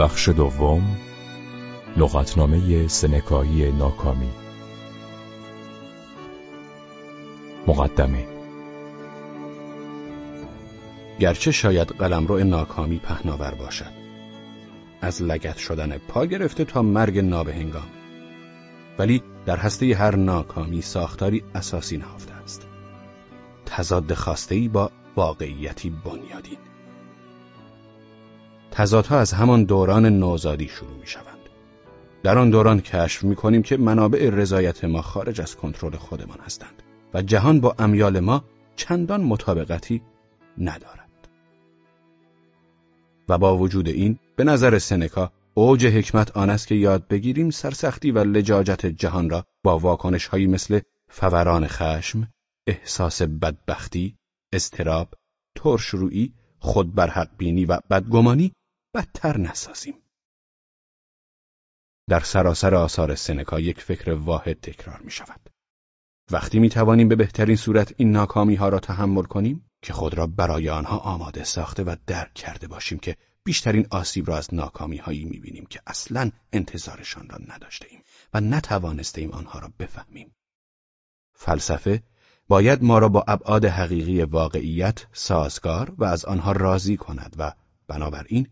بخش دوم لغتنامه سنکایی ناکامی. مقدمه. گرچه شاید قلمرو ناکامی پهناور باشد. از لگت شدن پا گرفته تا مرگ نابهنگام. ولی در هسته هر ناکامی ساختاری اساسی نهفته است. تضاد ای با واقعیتی بنیادین. تضادها از همان دوران نوزادی شروع می شوند. در آن دوران کشف می کنیم که منابع رضایت ما خارج از کنترل خودمان هستند و جهان با امیال ما چندان مطابقتی ندارد. و با وجود این به نظر سنکا اوج حکمت آن است که یاد بگیریم سرسختی و لجاجت جهان را با واکنش هایی مثل فوران خشم، احساس بدبختی، استراب، ترشرویی، خود بر حق بینی و بدگمانی بدتر نسازیم. در سراسر آثار سنکا یک فکر واحد تکرار می شود. وقتی می توانیم به بهترین صورت این ناکامی ها را تحمل کنیم که خود را برای آنها آماده ساخته و درک کرده باشیم که بیشترین آسیب را از ناکامی هایی می بینیم که اصلا انتظارشان را نداشته ایم و نتوانسته ایم آنها را بفهمیم. فلسفه باید ما را با ابعاد حقیقی واقعیت سازگار و از آنها راضی کند و بنابراین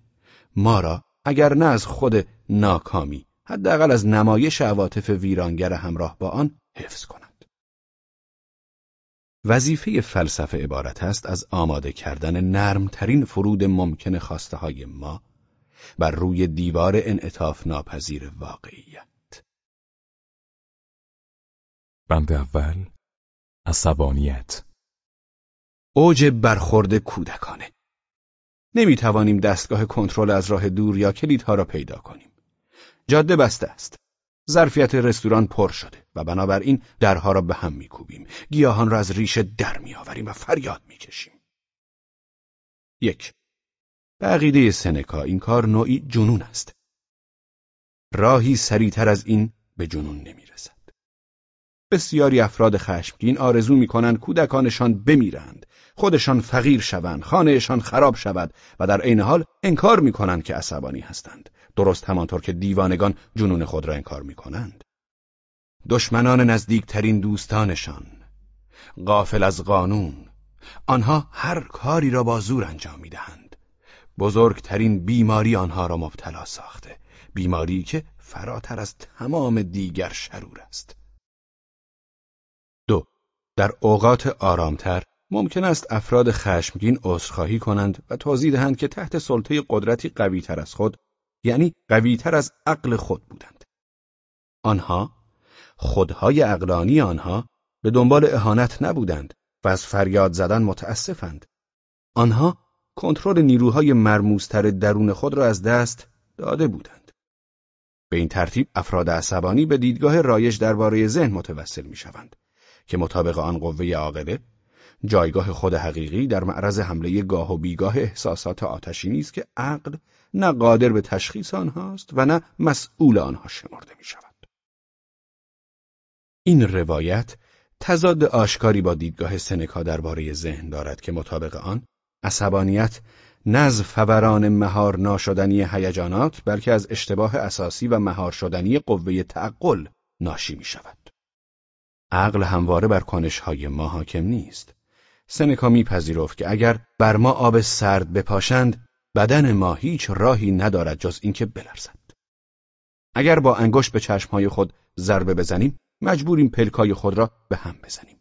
ما را اگر نه از خود ناکامی حداقل از نمایش عواطف ویرانگر همراه با آن حفظ کند. وظیفه فلسفه عبارت است از آماده کردن نرمترین فرود ممکن خواسته های ما بر روی دیوار انعطاف ناپذیر واقعیت. بند اول عصبانیت اوج برخورد کودکانه نمی توانیم دستگاه کنترل از راه دور یا کلیدها را پیدا کنیم. جاده بسته است. ظرفیت رستوران پر شده و بنابراین درها را به هم میکوبیم. گیاهان را از ریشه در میآوریم و فریاد می‌کشیم. یک به سنکا این کار نوعی جنون است. راهی سریعتر از این به جنون نمی‌رسد. بسیاری افراد خشمگین آرزو می‌کنند کودکانشان بمیرند خودشان فقیر شوند خانهشان خراب شود و در عین حال انکار می‌کنند که عصبانی هستند. درست همانطور که دیوانگان جنون خود را انکار می‌کنند. دشمنان نزدیکترین دوستانشان غافل از قانون آنها هر کاری را با زور انجام می‌دهند. بزرگترین بیماری آنها را مبتلا ساخته بیماری که فراتر از تمام دیگر شرور است. دو در اوقات آرامتر ممکن است افراد خشمگین عذرخواهی کنند و توضیح دهند که تحت سلطه قدرتی قویتر از خود یعنی قویتر از عقل خود بودند. آنها خودهای اقلانی آنها به دنبال اهانت نبودند و از فریاد زدن متاسفند. آنها کنترل نیروهای مرموزتر درون خود را از دست داده بودند. به این ترتیب افراد عصبانی به دیدگاه رایج درباره ذهن متوسل می شوند که مطابق آن قوه عاقله جایگاه خود حقیقی در معرض حمله گاه و بیگاه احساسات آتشی است که عقل نه قادر به تشخیص آنهاست و نه مسئول آنها شمرده می شود. این روایت تضاد آشکاری با دیدگاه سنکا درباره ذهن دارد که مطابق آن عصبانیت نه از فوران مهار ناشدنی هیجانات بلکه از اشتباه اساسی و مهار شدنی قوه تعقل ناشی می شود. عقل همواره بر کنشهای ما حاکم نیست. سنکا میپذیرفت که اگر بر ما آب سرد بپاشند بدن ما هیچ راهی ندارد جز اینکه بلرزد. اگر با انگشت به چشمهای خود ضربه بزنیم مجبوریم پلکای خود را به هم بزنیم.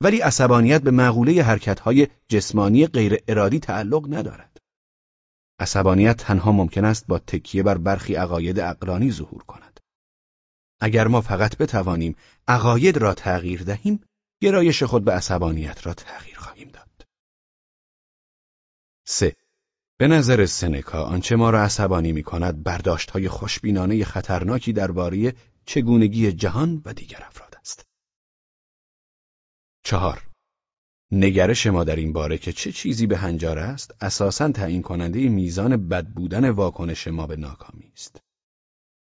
ولی عصبانیت به معقوله حرکتهای جسمانی غیر ارادی تعلق ندارد. عصبانیت تنها ممکن است با تکیه بر برخی عقاید اقلانی ظهور کند. اگر ما فقط بتوانیم عقاید را تغییر دهیم گرایش خود به عصبانیت را تغییر خواهیم داد. 3. به نظر سنکا آنچه ما را عصبانی می کند برداشت های خوشبینانه خطرناکی درباره چگونگی جهان و دیگر افراد است. چهار نگرش ما در این باره که چه چیزی به هنجار است اساساً تعیین کننده میزان بد بودن واکنش ما به ناکامی است.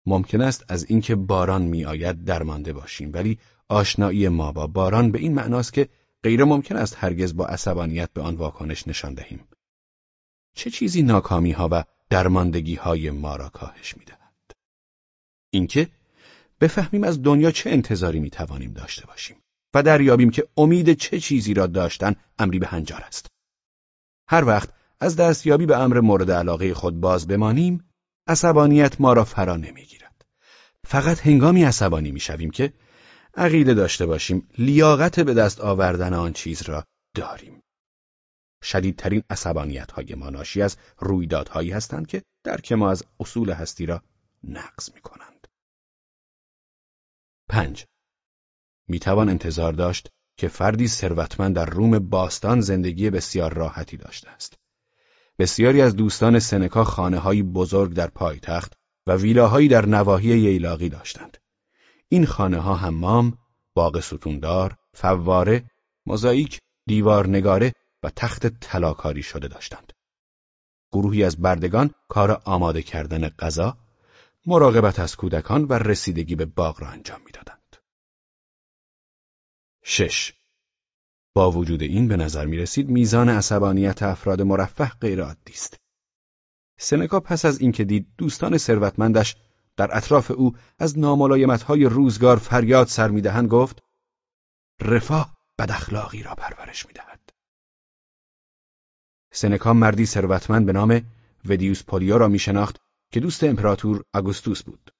ممکن است از اینکه باران میآید درمانده باشیم ولی آشنایی ما با باران به این معناست که غیر ممکن است هرگز با عصبانیت به آن واکنش نشان دهیم. چه چیزی ناکامی ها و درماندگی های ما را کاهش می دهد. اینکه بفهمیم از دنیا چه انتظاری می توانیم داشته باشیم و دریابیم که امید چه چیزی را داشتن امری به هنجار است. هر وقت از دستیابی به امر مورد علاقه خود باز بمانیم، عصبانیت ما را فرا نمی‌گیرد. فقط هنگامی عصبانی می‌شویم که عقیده داشته باشیم لیاقت به دست آوردن آن چیز را داریم. شدیدترین عصبانیت های ما ناشی از رویدادهایی هستند که درک ما از اصول هستی را نقض می کنند. پنج می توان انتظار داشت که فردی ثروتمند در روم باستان زندگی بسیار راحتی داشته است. بسیاری از دوستان سنکا خانه بزرگ در پایتخت و ویلاهایی در نواحی ییلاقی داشتند. این خانه ها حمام، باغ ستوندار، فواره، موزاییک، دیوارنگاره و تخت طلاکاری شده داشتند. گروهی از بردگان کار آماده کردن غذا، مراقبت از کودکان و رسیدگی به باغ را انجام می‌دادند. شش با وجود این به نظر می رسید میزان عصبانیت افراد مرفه غیرعادی است. سنکا پس از اینکه دید دوستان ثروتمندش در اطراف او از ناملایمتهای روزگار فریاد سر می‌دهند گفت رفاه بد اخلاقی را پرورش می‌دهد. سنکا مردی ثروتمند به نام ودیوس پولیا را می شناخت که دوست امپراتور آگوستوس بود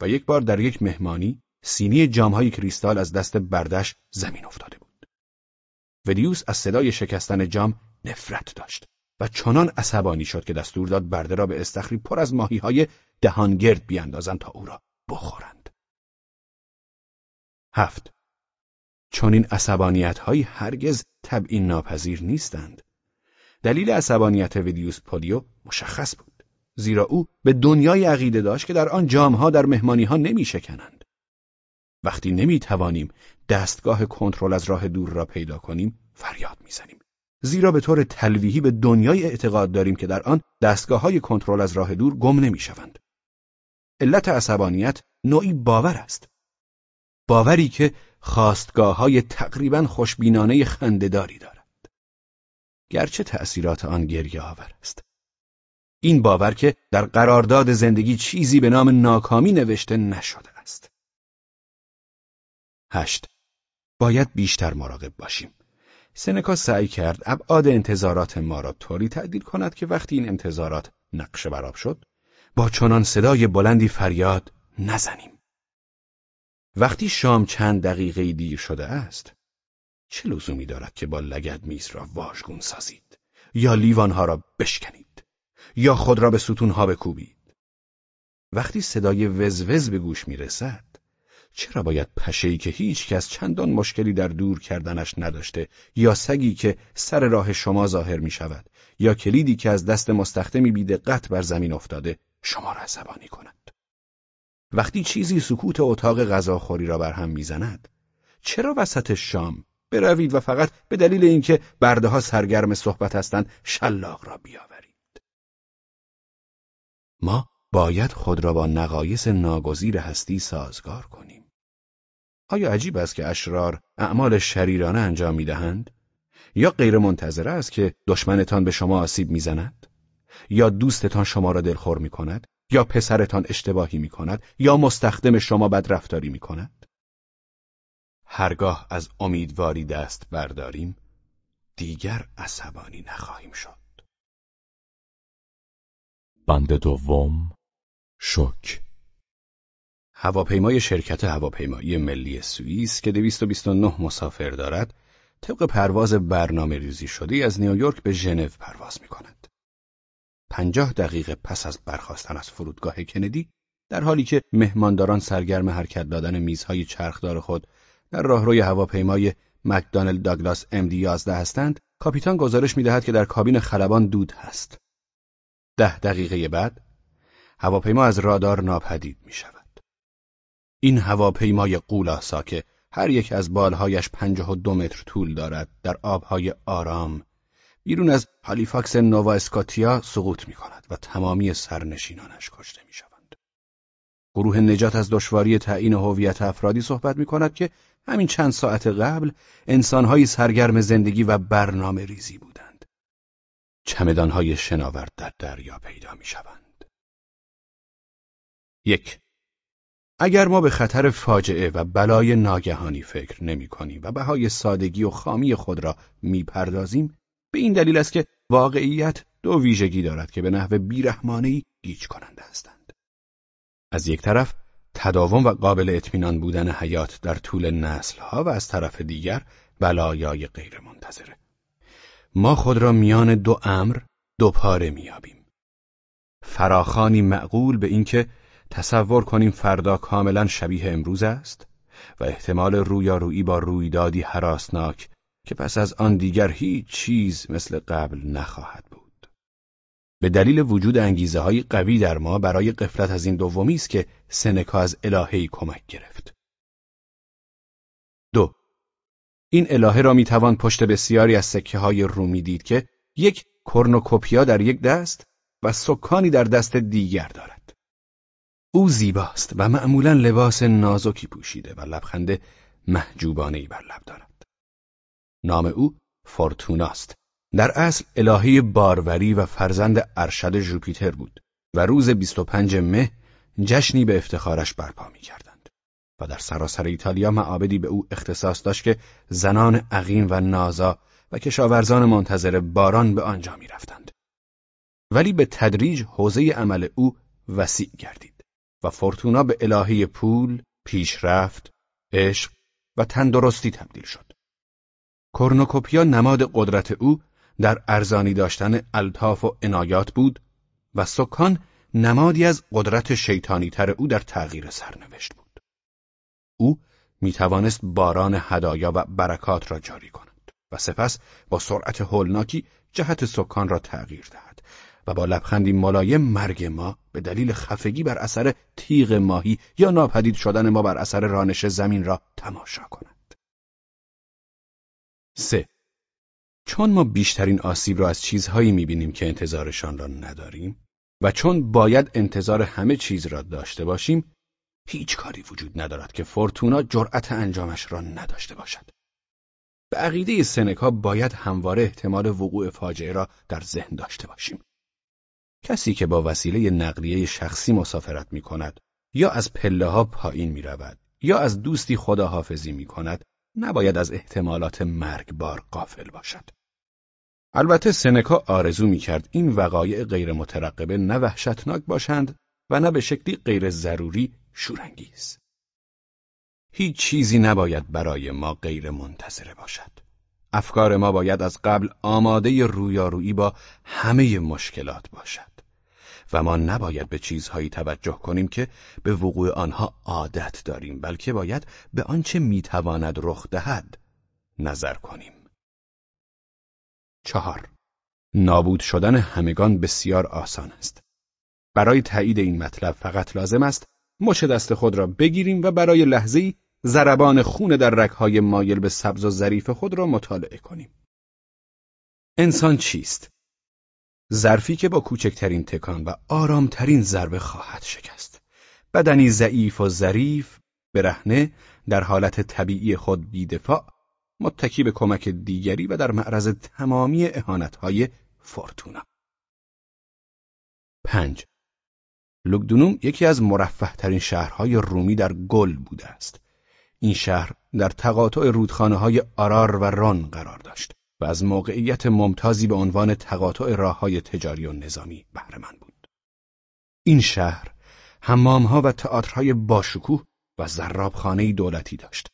و یک بار در یک مهمانی سینی جامهای کریستال از دست بردش زمین افتاده بود. ودیوس از صدای شکستن جام نفرت داشت و چنان عصبانی شد که دستور داد برده را به استخری پر از ماهی های دهانگرد بیاندازند تا او را بخورند. هفت چون این عصبانیت های هرگز تبعین ناپذیر نیستند. دلیل عصبانیت ودیوس پولیو مشخص بود. زیرا او به دنیای عقیده داشت که در آن جامها در مهمانی ها نمی شکنند. وقتی نمی توانیم دستگاه کنترل از راه دور را پیدا کنیم فریاد می‌زنیم زیرا به طور تلویحی به دنیای اعتقاد داریم که در آن دستگاه های کنترل از راه دور گم نمی شوند. علت عصبانیت نوعی باور است. باوری که خواستگاه های تقریبا خوشبینانه خندهداری دارد. گرچه تأثیرات آن گریه آور است. این باور که در قرارداد زندگی چیزی به نام ناکامی نوشته نشده است. هشت باید بیشتر مراقب باشیم. سنکا سعی کرد ابعاد انتظارات ما را طوری تعدیل کند که وقتی این انتظارات نقش براب شد با چنان صدای بلندی فریاد نزنیم. وقتی شام چند دقیقه دیر شده است چه لزومی دارد که با لگد میز را واژگون سازید؟ یا لیوانها را بشکنید؟ یا خود را به ستونها بکوبید؟ وقتی صدای وزوز به گوش می رسد چرا باید پشهی که هیچ کس چندان مشکلی در دور کردنش نداشته یا سگی که سر راه شما ظاهر می شود یا کلیدی که از دست مستخدمی بیدقت بر زمین افتاده شما را عصبانی کند وقتی چیزی سکوت اتاق غذاخوری را بر هم می‌زند چرا وسط شام بروید و فقط به دلیل اینکه برده ها سرگرم صحبت هستند شلاق را بیاورید ما باید خود را با نقایص ناگزیر هستی سازگار کنیم آیا عجیب است که اشرار اعمال شریرانه انجام می‌دهند؟ یا غیر منتظره است که دشمنتان به شما آسیب می‌زند؟ یا دوستتان شما را دلخور می کند؟ یا پسرتان اشتباهی می کند؟ یا مستخدم شما بدرفتاری می کند؟ هرگاه از امیدواری دست برداریم دیگر عصبانی نخواهیم شد. بند دوم شک هواپیمای شرکت هواپیمایی ملی سوئیس که 229 مسافر دارد طبق پرواز برنامه ریزی شده از نیویورک به ژنو پرواز می کند. پنجاه دقیقه پس از برخواستن از فرودگاه کندی در حالی که مهمانداران سرگرم حرکت دادن میزهای چرخدار خود در راهروی هواپیمای مکدانل داگلاس دی 11 هستند کاپیتان گزارش می‌دهد که در کابین خلبان دود هست ده دقیقه بعد هواپیما از رادار ناپدید می شود. این هواپیمای قولاسا که هر یک از بالهایش پنجاه و دو متر طول دارد در آبهای آرام بیرون از هالیفاکس نووا اسکاتیا سقوط می کند و تمامی سرنشینانش کشته می شوند. گروه نجات از دشواری تعیین هویت افرادی صحبت می کند که همین چند ساعت قبل انسانهایی سرگرم زندگی و برنامه ریزی بودند. چمدانهای شناور در دریا پیدا می شوند. یک اگر ما به خطر فاجعه و بلای ناگهانی فکر نمی کنیم و بهای سادگی و خامی خود را می پردازیم به این دلیل است که واقعیت دو ویژگی دارد که به نحو بیرحمانهی گیج کننده هستند. از یک طرف تداوم و قابل اطمینان بودن حیات در طول نسلها و از طرف دیگر بلایای غیرمنتظره. ما خود را میان دو امر دو پاره میابیم. فراخانی معقول به اینکه تصور کنیم فردا کاملا شبیه امروز است و احتمال رویارویی با رویدادی حراسناک که پس از آن دیگر هیچ چیز مثل قبل نخواهد بود. به دلیل وجود انگیزه های قوی در ما برای قفلت از این دومی است که سنکا از الههی کمک گرفت. دو این الهه را می‌توان پشت بسیاری از سکه های رومی دید که یک کرنوکوپیا در یک دست و سکانی در دست دیگر دارد. او زیباست و معمولا لباس نازکی پوشیده و لبخند محجوبانهی بر لب دارد. نام او فورتوناست. در اصل الهه باروری و فرزند ارشد ژوپیتر بود و روز 25 مه جشنی به افتخارش برپا می کردند. و در سراسر ایتالیا معابدی به او اختصاص داشت که زنان عقیم و نازا و کشاورزان منتظر باران به آنجا می رفتند. ولی به تدریج حوزه عمل او وسیع گردید و فورتونا به الهه پول، پیشرفت، عشق و تندرستی تبدیل شد. کرنوکوپیا نماد قدرت او در ارزانی داشتن الطاف و عنایات بود و سکان نمادی از قدرت شیطانی تر او در تغییر سرنوشت بود. او می توانست باران هدایا و برکات را جاری کند و سپس با سرعت هولناکی جهت سکان را تغییر دهد و با لبخندی ملایم مرگ ما به دلیل خفگی بر اثر تیغ ماهی یا ناپدید شدن ما بر اثر رانش زمین را تماشا کند. 3. چون ما بیشترین آسیب را از چیزهایی می‌بینیم که انتظارشان را نداریم و چون باید انتظار همه چیز را داشته باشیم هیچ کاری وجود ندارد که فورتونا جرأت انجامش را نداشته باشد. به عقیده سنکا باید همواره احتمال وقوع فاجعه را در ذهن داشته باشیم. کسی که با وسیله نقلیه شخصی مسافرت می کند یا از پله ها پایین می رود یا از دوستی خداحافظی می کند نباید از احتمالات مرگبار قافل باشد. البته سنکا آرزو می کرد این وقایع غیر مترقبه نه وحشتناک باشند و نه به شکلی غیر ضروری شورانگیز. هیچ چیزی نباید برای ما غیر منتظره باشد. افکار ما باید از قبل آماده رویارویی با همه مشکلات باشد و ما نباید به چیزهایی توجه کنیم که به وقوع آنها عادت داریم بلکه باید به آنچه می‌تواند رخ دهد نظر کنیم. چهار نابود شدن همگان بسیار آسان است. برای تایید این مطلب فقط لازم است مچ دست خود را بگیریم و برای لحظه‌ای ضربان خون در رگهای مایل به سبز و ظریف خود را مطالعه کنیم. انسان چیست؟ ظرفی که با کوچکترین تکان و آرامترین ضربه خواهد شکست. بدنی ضعیف و ظریف، برهنه، در حالت طبیعی خود بیدفاع، متکی به کمک دیگری و در معرض تمامی اهانتهای فورتونا. پنج لوگدونوم یکی از مرفه ترین شهرهای رومی در گل بوده است. این شهر در تقاطع رودخانه های آرار و ران قرار داشت و از موقعیت ممتازی به عنوان تقاطع راه های تجاری و نظامی بهرهمند بود. این شهر حمامها و تئاترهای باشکوه و زرابخانه دولتی داشت.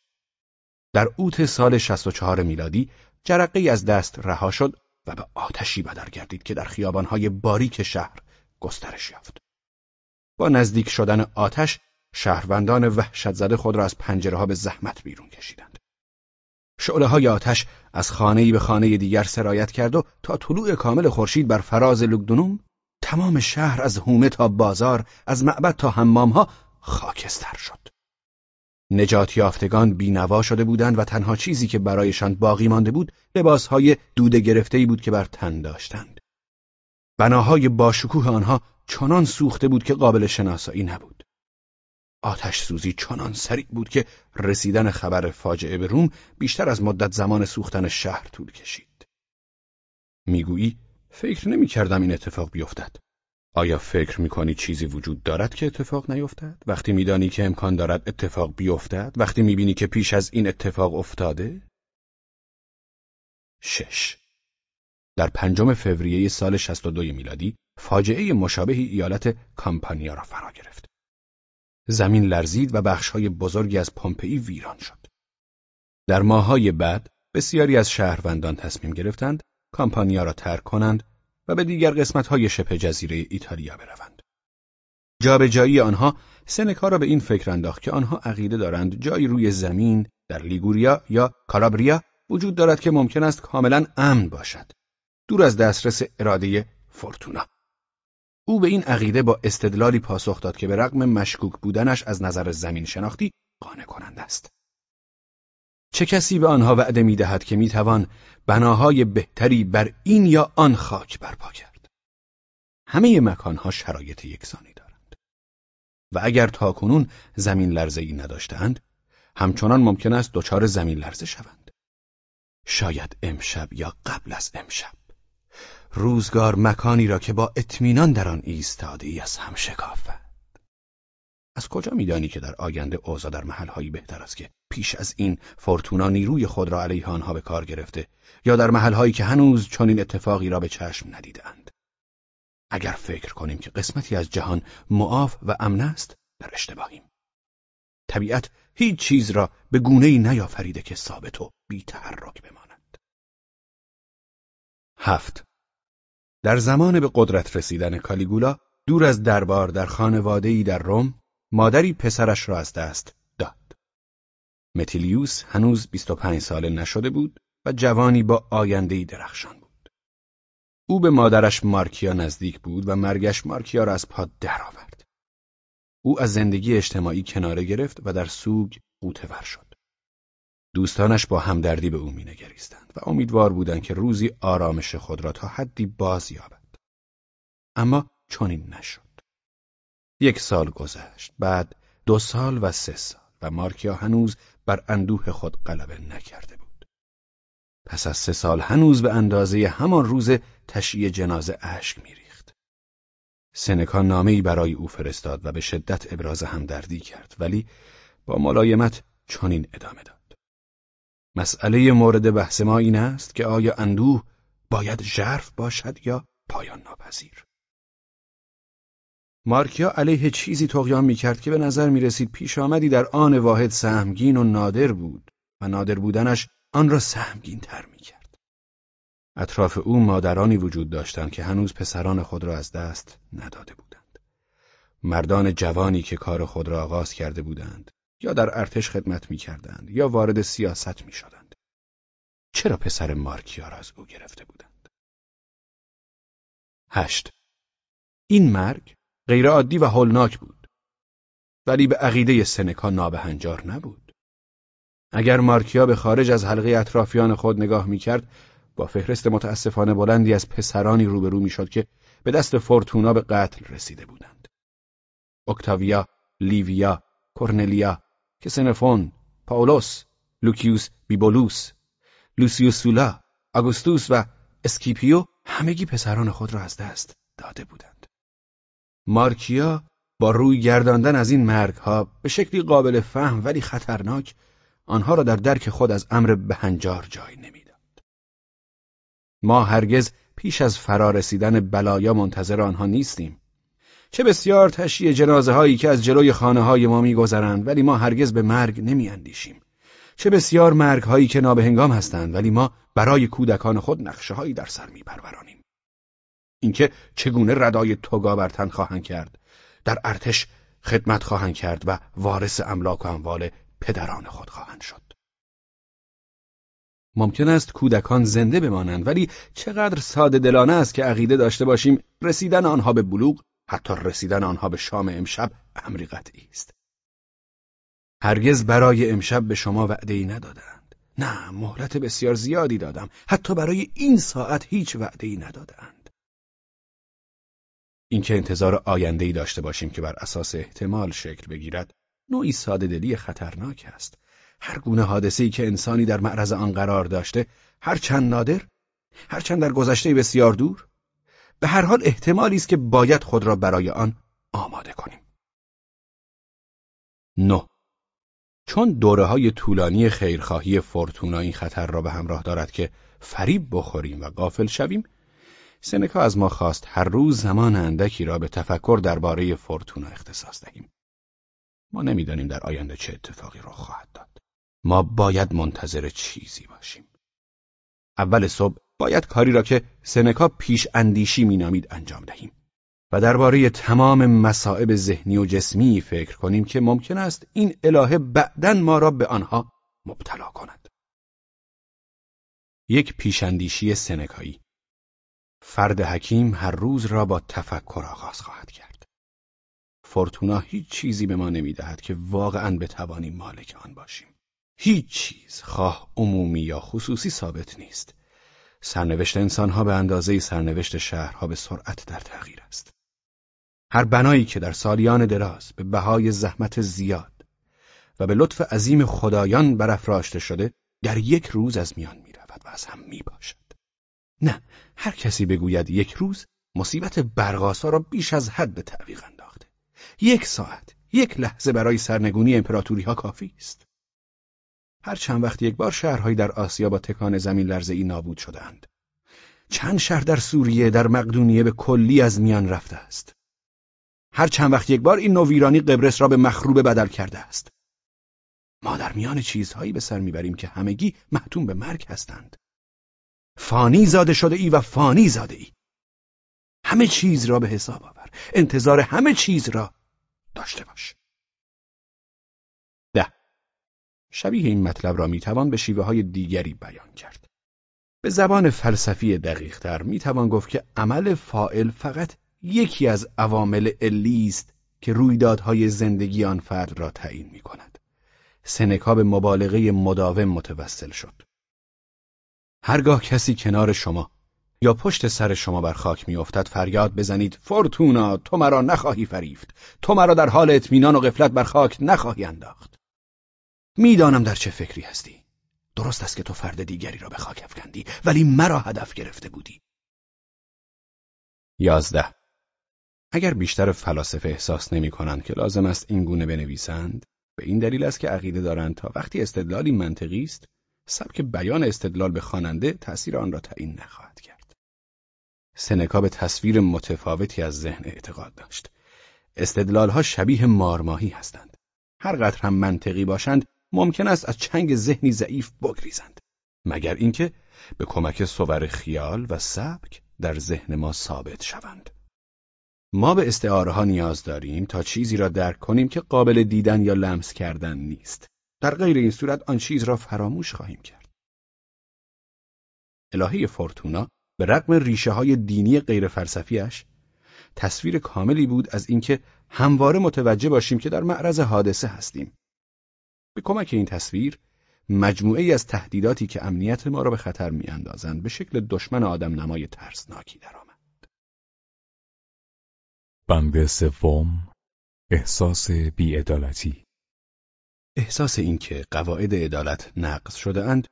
در اوت سال 64 میلادی جرقه از دست رها شد و به آتشی بدر گردید که در خیابانهای باریک شهر گسترش یافت. با نزدیک شدن آتش شهروندان وحشت زده خود را از پنجره ها به زحمت بیرون کشیدند. شعله های آتش از خانه‌ای به خانه دیگر سرایت کرد و تا طلوع کامل خورشید بر فراز لوگدونوم تمام شهر از هومه تا بازار از معبد تا حمام ها خاکستر شد. نجات یافتگان بینوا شده بودند و تنها چیزی که برایشان باقی مانده بود لباسهای دوده گرفته‌ای بود که بر تن داشتند. بناهای باشکوه آنها چنان سوخته بود که قابل شناسایی نبود. آتش سوزی چنان سریع بود که رسیدن خبر فاجعه به روم بیشتر از مدت زمان سوختن شهر طول کشید. می‌گویی فکر نمی کردم این اتفاق بیفتد. آیا فکر می کنی چیزی وجود دارد که اتفاق نیفتد؟ وقتی میدانی که امکان دارد اتفاق بیفتد؟ وقتی می بینی که پیش از این اتفاق افتاده؟ شش در پنجم فوریه سال 62 میلادی فاجعه مشابهی ایالت کامپانیا را فرا گرفت. زمین لرزید و بخشهای بزرگی از پومپئی ویران شد. در ماههای بعد بسیاری از شهروندان تصمیم گرفتند کامپانیا را ترک کنند و به دیگر قسمتهای شبه جزیره ایتالیا بروند. جابجایی آنها سنکا را به این فکر انداخت که آنها عقیده دارند جایی روی زمین در لیگوریا یا کالابریا وجود دارد که ممکن است کاملا امن باشد. دور از دسترس اراده فورتونا. او به این عقیده با استدلالی پاسخ داد که به رغم مشکوک بودنش از نظر زمین شناختی قانع کننده است. چه کسی به آنها وعده می دهد که می توان بناهای بهتری بر این یا آن خاک برپا کرد؟ همه مکانها شرایط یکسانی دارند. و اگر تاکنون زمین لرزه ای نداشتند، همچنان ممکن است دچار زمین لرزه شوند. شاید امشب یا قبل از امشب. روزگار مکانی را که با اطمینان در آن ایستاده ای از هم شکافد. از کجا میدانی که در آینده اوضاع در محلهایی بهتر است که پیش از این فورتونا نیروی خود را علیه آنها به کار گرفته یا در محلهایی که هنوز چنین اتفاقی را به چشم ندیدند؟ اگر فکر کنیم که قسمتی از جهان معاف و امن است در اشتباهیم. طبیعت هیچ چیز را به گونه ای نیافریده که ثابت و بی تحرک بماند. هفت. در زمان به قدرت رسیدن کالیگولا دور از دربار در خانواده‌ای در روم مادری پسرش را از دست داد. متیلیوس هنوز 25 ساله نشده بود و جوانی با آیندهی درخشان بود. او به مادرش مارکیا نزدیک بود و مرگش مارکیا را از پا درآورد. او از زندگی اجتماعی کناره گرفت و در سوگ قوتور شد. دوستانش با همدردی به او مینگریستند و امیدوار بودند که روزی آرامش خود را تا حدی باز یابد. اما چنین نشد. یک سال گذشت بعد دو سال و سه سال و مارکیا هنوز بر اندوه خود غلبه نکرده بود پس از سه سال هنوز به اندازه همان روز تشییع جنازه اشک میریخت سنکا نامهای برای او فرستاد و به شدت ابراز همدردی کرد ولی با ملایمت چنین ادامه داد مسئله مورد بحث ما این است که آیا اندوه باید ژرف باشد یا پایان ناپذیر مارکیا علیه چیزی تقیان می‌کرد که به نظر می‌رسید پیش آمدی در آن واحد سهمگین و نادر بود و نادر بودنش آن را سهمگین تر می‌کرد. اطراف او مادرانی وجود داشتند که هنوز پسران خود را از دست نداده بودند. مردان جوانی که کار خود را آغاز کرده بودند یا در ارتش خدمت می‌کردند یا وارد سیاست می‌شدند. چرا پسر مارکیا را از او گرفته بودند؟ هشت این مرگ غیرعادی و هولناک بود. ولی به عقیده سنکا نابهنجار نبود. اگر مارکیا به خارج از حلقه اطرافیان خود نگاه می‌کرد با فهرست متاسفانه بلندی از پسرانی روبرو می‌شد که به دست فورتونا به قتل رسیده بودند. اکتاویا، لیویا، کورنلیا، کسنفون، پاولوس، لوکیوس بیبولوس، لوسیوس سولا، آگوستوس و اسکیپیو همگی پسران خود را از دست داده بودند. مارکیا با روی گرداندن از این مرگها به شکلی قابل فهم ولی خطرناک آنها را در درک خود از امر بهنجار جای نمی‌داد. ما هرگز پیش از فرارسیدن بلایا منتظر آنها نیستیم. چه بسیار تشییع جنازه هایی که از جلوی خانه های ما میگذرند ولی ما هرگز به مرگ نمیاندیشیم. چه بسیار مرگ هایی که نابهنگام هستند ولی ما برای کودکان خود نقشه هایی در سر میپرورانیم. اینکه چگونه ردای توگا بر تن خواهند کرد در ارتش خدمت خواهند کرد و وارث املاک و اموال پدران خود خواهند شد ممکن است کودکان زنده بمانند ولی چقدر ساده دلانه است که عقیده داشته باشیم رسیدن آنها به بلوغ حتی رسیدن آنها به شام امشب امری قطعی است. هرگز برای امشب به شما وعده ای ندادند. نه مهلت بسیار زیادی دادم. حتی برای این ساعت هیچ وعده ای ندادند. اینکه انتظار آینده‌ای داشته باشیم که بر اساس احتمال شکل بگیرد نوعی ساده دلی خطرناک است. هر گونه حادثه‌ای که انسانی در معرض آن قرار داشته هر چند نادر هر چند در گذشته بسیار دور به هر حال احتمالی است که باید خود را برای آن آماده کنیم. نه. چون دوره های طولانی خیرخواهی فورتونا این خطر را به همراه دارد که فریب بخوریم و غافل شویم سنکا از ما خواست هر روز زمان اندکی را به تفکر درباره فورتونا اختصاص دهیم. ما نمی‌دانیم در آینده چه اتفاقی رخ خواهد داد. ما باید منتظر چیزی باشیم. اول صبح باید کاری را که سنکا پیش اندیشی مینامید انجام دهیم و درباره تمام مصائب ذهنی و جسمی فکر کنیم که ممکن است این الهه بعدا ما را به آنها مبتلا کند. یک پیشندیشی سنکایی فرد حکیم هر روز را با تفکر آغاز خواهد کرد. فورتونا هیچ چیزی به ما نمی‌دهد که واقعا بتوانیم مالک آن باشیم. هیچ چیز خواه عمومی یا خصوصی ثابت نیست. سرنوشت انسانها به اندازه سرنوشت شهرها به سرعت در تغییر است. هر بنایی که در سالیان دراز به بهای زحمت زیاد و به لطف عظیم خدایان برافراشته شده در یک روز از میان می رود و از هم می باشد. نه هر کسی بگوید یک روز مصیبت برغاسا را بیش از حد به تعویق انداخته یک ساعت یک لحظه برای سرنگونی امپراتوری ها کافی است هر چند وقت یک بار شهرهایی در آسیا با تکان زمین لرزه ای نابود شدهاند چند شهر در سوریه در مقدونیه به کلی از میان رفته است. هر چند وقت یک بار این نویرانی قبرس را به مخروبه بدل کرده است. ما در میان چیزهایی به سر می‌بریم که همگی محتوم به مرگ هستند. فانی زاده شده ای و فانی زاده ای. همه چیز را به حساب آور. انتظار همه چیز را داشته باش ده شبیه این مطلب را می‌توان به شیوه های دیگری بیان کرد به زبان فلسفی دقیق تر می‌توان گفت که عمل فائل فقط یکی از عوامل علی است که رویدادهای زندگی آن فرد را تعیین می کند. سنکا به مبالغه مداوم متوسل شد. هرگاه کسی کنار شما یا پشت سر شما بر خاک میافتد فریاد بزنید فورتونا تو مرا نخواهی فریفت تو مرا در حال اطمینان و غفلت بر خاک نخواهی انداخت می‌دانم در چه فکری هستی. درست است که تو فرد دیگری را به خاک افکندی ولی مرا هدف گرفته بودی. یازده. اگر بیشتر فلاسفه احساس نمی کنند که لازم است این گونه بنویسند به این دلیل است که عقیده دارند تا وقتی استدلالی منطقی است سبک بیان استدلال به خواننده تأثیر آن را تعیین نخواهد کرد. سنکا به تصویر متفاوتی از ذهن اعتقاد داشت. استدلالها شبیه مارماهی هستند. هر قدر هم منطقی باشند ممکن است از چنگ ذهنی ضعیف بگریزند مگر اینکه به کمک صور خیال و سبک در ذهن ما ثابت شوند ما به استعاره ها نیاز داریم تا چیزی را درک کنیم که قابل دیدن یا لمس کردن نیست. در غیر این صورت آن چیز را فراموش خواهیم کرد. الهه فورتونا به رغم ریشه های دینی غیر فلسفیش تصویر کاملی بود از اینکه همواره متوجه باشیم که در معرض حادثه هستیم. به کمک این تصویر مجموعه ای از تهدیداتی که امنیت ما را به خطر میاندازند به شکل دشمن آدم نمای ترسناکی درآمد. بند سوم احساس بیعدالتی احساس اینکه قواعد عدالت نقض شده اند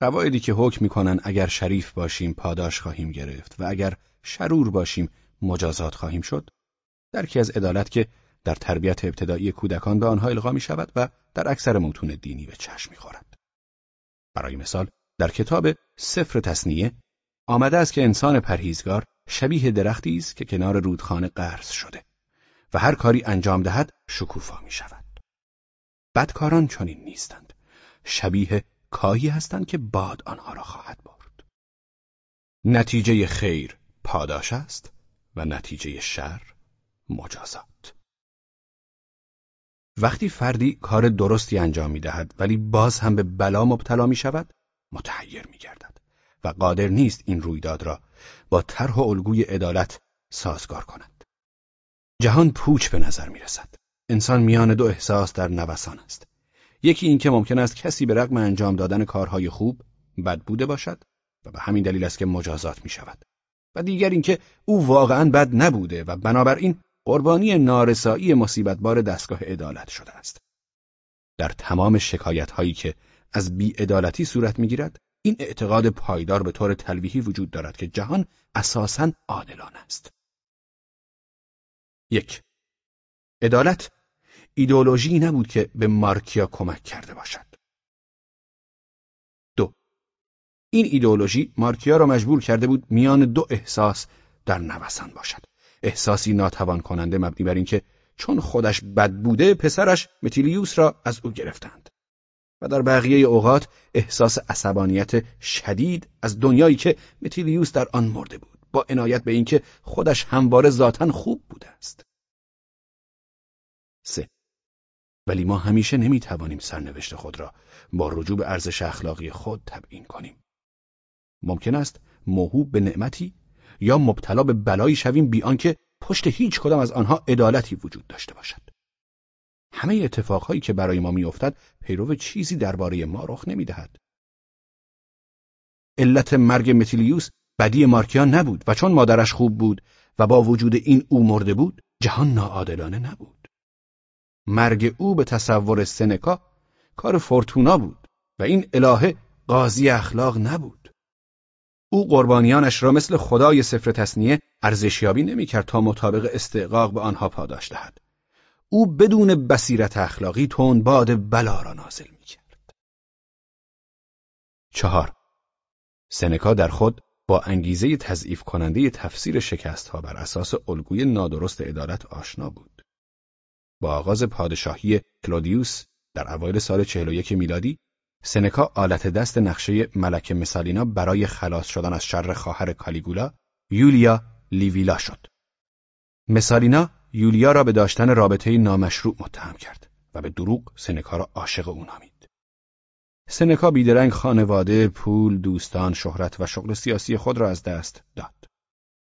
قواعدی که حکم می‌کنن اگر شریف باشیم پاداش خواهیم گرفت و اگر شرور باشیم مجازات خواهیم شد درکی از عدالت که در تربیت ابتدایی کودکان به آنها القا می شود و در اکثر متون دینی به چشم می‌خورد برای مثال در کتاب سفر تصنیه آمده است که انسان پرهیزگار شبیه درختی است که کنار رودخانه قرض شده و هر کاری انجام دهد شکوفا می شود. بدکاران چنین نیستند. شبیه کاهی هستند که باد آنها را خواهد برد. نتیجه خیر پاداش است و نتیجه شر مجازات. وقتی فردی کار درستی انجام می دهد ولی باز هم به بلا مبتلا می شود متحیر می گردد و قادر نیست این رویداد را با طرح و الگوی عدالت سازگار کند. جهان پوچ به نظر می رسد. انسان میان دو احساس در نوسان است. یکی اینکه ممکن است کسی به رغم انجام دادن کارهای خوب بد بوده باشد و به همین دلیل است که مجازات می شود. و دیگر اینکه او واقعا بد نبوده و بنابراین قربانی نارسایی مصیبتبار دستگاه عدالت شده است. در تمام شکایت هایی که از بیعدالتی صورت می‌گیرد این اعتقاد پایدار به طور تلویحی وجود دارد که جهان اساساً عادلانه است. یک عدالت ایدئولوژی نبود که به مارکیا کمک کرده باشد. دو این ایدئولوژی مارکیا را مجبور کرده بود میان دو احساس در نوسان باشد. احساسی ناتوان کننده مبنی بر اینکه چون خودش بد بوده پسرش متیلیوس را از او گرفتند. و در بقیه اوقات احساس عصبانیت شدید از دنیایی که متیلیوس در آن مرده بود با عنایت به اینکه خودش همواره ذاتا خوب بوده است. 3. ولی ما همیشه نمی توانیم سرنوشت خود را با رجوع به ارزش اخلاقی خود تبیین کنیم. ممکن است موهوب به نعمتی یا مبتلا به بلایی شویم بی آنکه پشت هیچ کدام از آنها عدالتی وجود داشته باشد. همه اتفاقهایی که برای ما میافتد پیرو چیزی درباره ما رخ نمی‌دهد. علت مرگ متیلیوس بدی مارکیان نبود و چون مادرش خوب بود و با وجود این او مرده بود جهان ناعادلانه نبود. مرگ او به تصور سنکا کار فورتونا بود و این الهه قاضی اخلاق نبود. او قربانیانش را مثل خدای سفر تصنیه ارزشیابی نمی‌کرد تا مطابق استحقاق به آنها پاداش دهد. او بدون بصیرت اخلاقی تون باد بلا را نازل می کرد. چهار سنکا در خود با انگیزه تضعیف کننده تفسیر شکست ها بر اساس الگوی نادرست عدالت آشنا بود. با آغاز پادشاهی کلودیوس در اوایل سال 41 میلادی سنکا آلت دست نقشه ملکه مسالینا برای خلاص شدن از شر خواهر کالیگولا یولیا لیویلا شد. مسالینا یولیا را به داشتن رابطه نامشروع متهم کرد و به دروغ سنکا را عاشق او نامید. سنکا بیدرنگ خانواده، پول، دوستان، شهرت و شغل سیاسی خود را از دست داد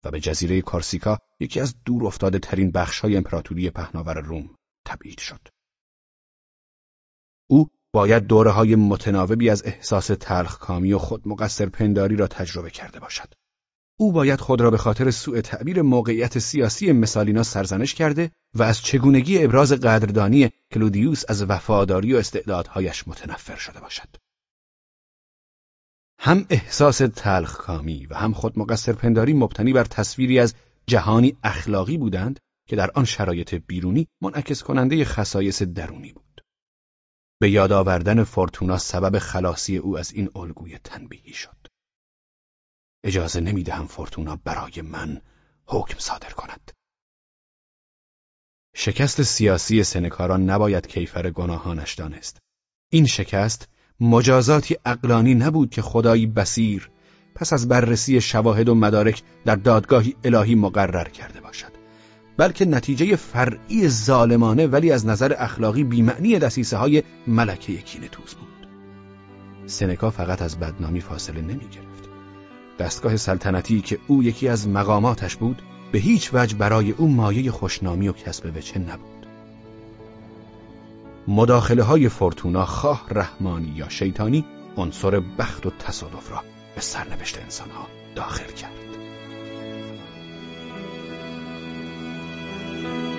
و به جزیره کورسیکا یکی از دور افتاده ترین بخش های امپراتوری پهناور روم تبعید شد. او باید دوره های متناوبی از احساس تلخکامی و خود مقصر پنداری را تجربه کرده باشد. او باید خود را به خاطر سوء تعبیر موقعیت سیاسی مثالینا سرزنش کرده و از چگونگی ابراز قدردانی کلودیوس از وفاداری و استعدادهایش متنفر شده باشد. هم احساس تلخکامی و هم خود مقصر پنداری مبتنی بر تصویری از جهانی اخلاقی بودند که در آن شرایط بیرونی منعکس کننده خصایص درونی بود. به یاد آوردن فورتونا سبب خلاصی او از این الگوی تنبیهی شد. اجازه نمی‌دهم فورتونا برای من حکم صادر کند. شکست سیاسی سنکاران نباید کیفر گناهانش دانست. این شکست مجازاتی اقلانی نبود که خدایی بسیر پس از بررسی شواهد و مدارک در دادگاهی الهی مقرر کرده باشد. بلکه نتیجه فرعی ظالمانه ولی از نظر اخلاقی بیمعنی دسیسه های ملکه کینتوز بود. سنکا فقط از بدنامی فاصله نمی گرفت. دستگاه سلطنتی که او یکی از مقاماتش بود به هیچ وجه برای او مایه خوشنامی و کسب وچه نبود. مداخله های فورتونا خواه رحمانی یا شیطانی عنصر بخت و تصادف را به سرنوشت انسانها داخل کرد. thank you